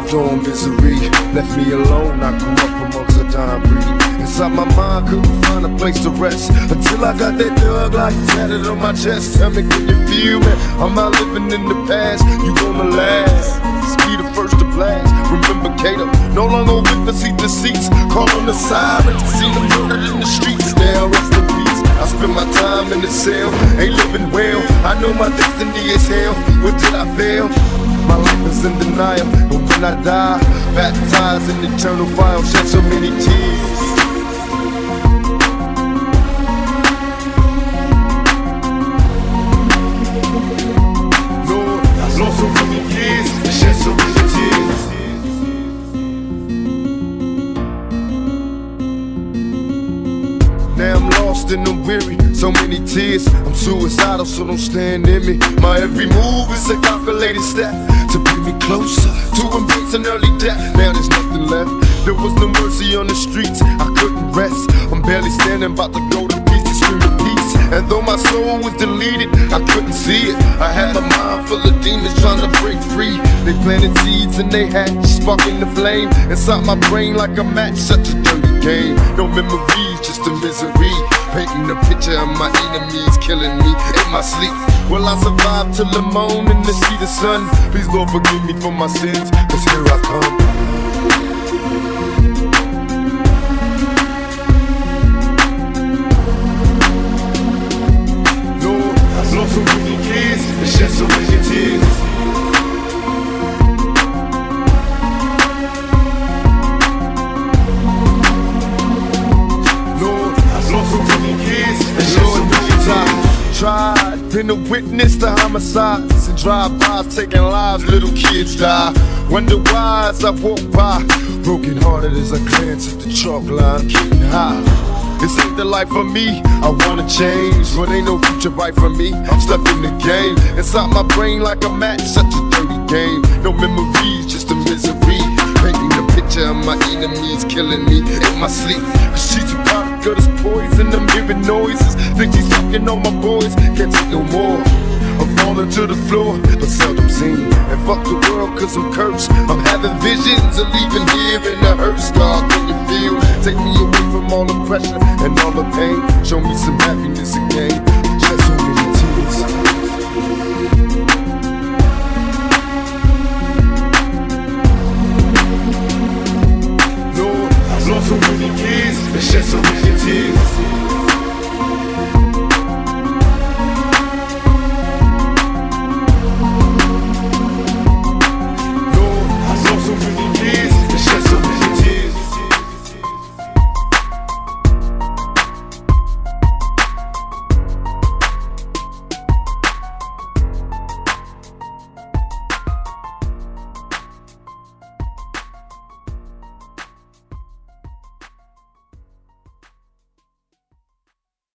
On misery, left me alone. I grew up amongst a dying breed. Inside my mind, couldn't find a place to rest until I got that thug life tatted on my chest. Tell me, can you feel me? I'm not living in the past. You gonna last? Be the first to blast. Remember Kato, no longer with seat to seats. Call on the sirens, see them murdered in the streets. Now rest in peace. I spend my time in the cell, ain't living well. I know my destiny is hell. What did I fail? My life is in denial, but when I die, baptized in eternal fire, shed so many tears. And I'm weary, so many tears. I'm suicidal, so don't stand in me. My every move is a calculated step to bring me closer to embracing early death. Now there's nothing left. There was no mercy on the streets. I couldn't rest. I'm barely standing, about to go to pieces, screaming peace. And though my soul was deleted, I couldn't see it. I had my mind full of demons trying to break free. They planted seeds and they had sparking the flame inside my brain like a match. Such a dirty game. No memories, just a misery. Painting a picture of my enemies killing me in my sleep. Will I survive till the morning to see the sun? Please, Lord, forgive me for my sins, cause here I come. Been a witness to homicides and drive-bys taking lives, little kids die. Wonder why as I walk by, broken hearted as I glance at the chalk line, getting high. This ain't the life for me. I wanna change, but ain't no future right for me. I'm stuck in the game, inside my brain like a match, such a dirty game. No memories, just a misery. Painting a picture of my enemies killing me in my sleep. A product of this poison. I'm hearing noises. Think she's fucking on my boys. Can't take no more. I'm falling to the floor, but seldom seen. And fuck the world, cause I'm cursed. I'm having visions of leaving here in the hurt scar. Can you feel? Take me away from all the pressure and all the pain. Show me some happiness